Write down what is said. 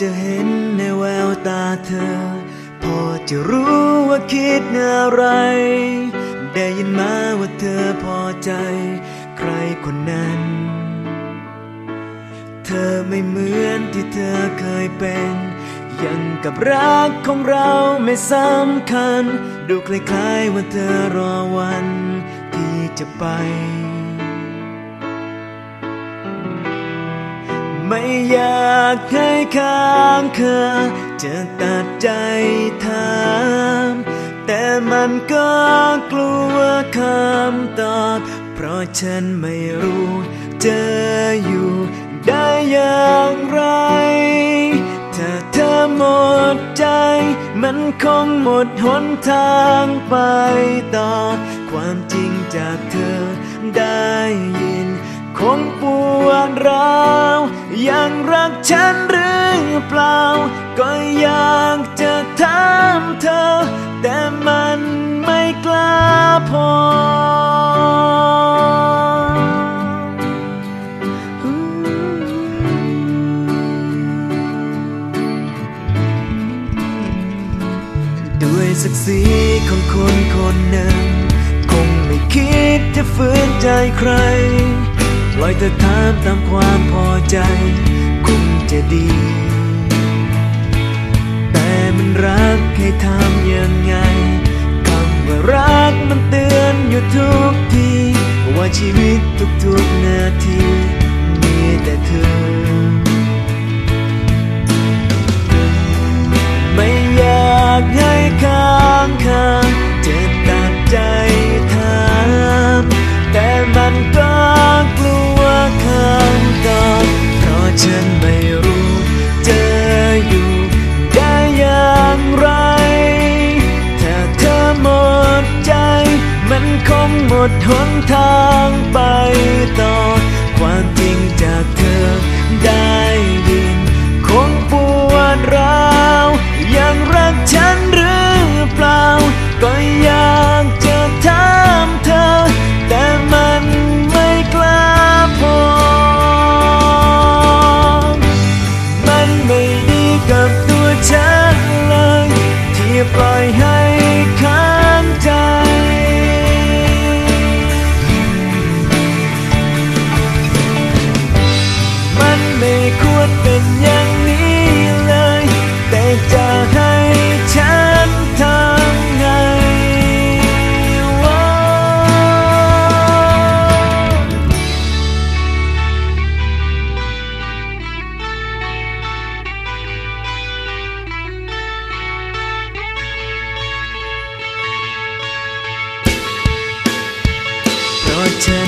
จะเห็นในแววตาเธอ พอจะรู้ว่าคิดอะไร ได้ยินมาว่าเธอพอใจ ใครคนนั้น เธอไม่เหมือนที่เธอเคยเป็น ยังกับรักของเราไม่สำคัญ ดูคล้ายๆว่าเธอรอวันที่จะไป ไม่อยากให้ค้างคาจะตัดใจถามแต่มันก็กลัวคำตอบ เพราะฉันไม่รู้จะอยู่ได้อย่างไร ถ้าเธอหมดใจ มันคงหมดหนทางไปต่อ ความจริงจากเธอได้ยิน คงปวดร้าว ยังรักฉันหรือเปล่า ก็อยากจะถามเธอ แต่มันไม่กล้าพอด้วยศักดิ์ศรีของคนคนหนึ่ง คงไม่คิดจะฝืนใจใคร อยเธอถามตามความพอใจ คงจะดี แต่มันรักให้ทำยังไงคำว่ารักมันเตือนอยู่ทุกที ว่าชีวิตทุกๆนาที มีแต่เธอ ดหนทางไปต่อ ความจริงจากเธอได้ยิน คงปวดร้าวยังรักฉันหรือเปล่า ก็อยากจะถามเธอ แต่มันไม่กล้าพอ มันไม่ดีกับตัวฉันเลย ที่ปล่อยให้ เป็นอย่างนี้เลย แต่จะให้ฉันทำไงวะเพราะฉัน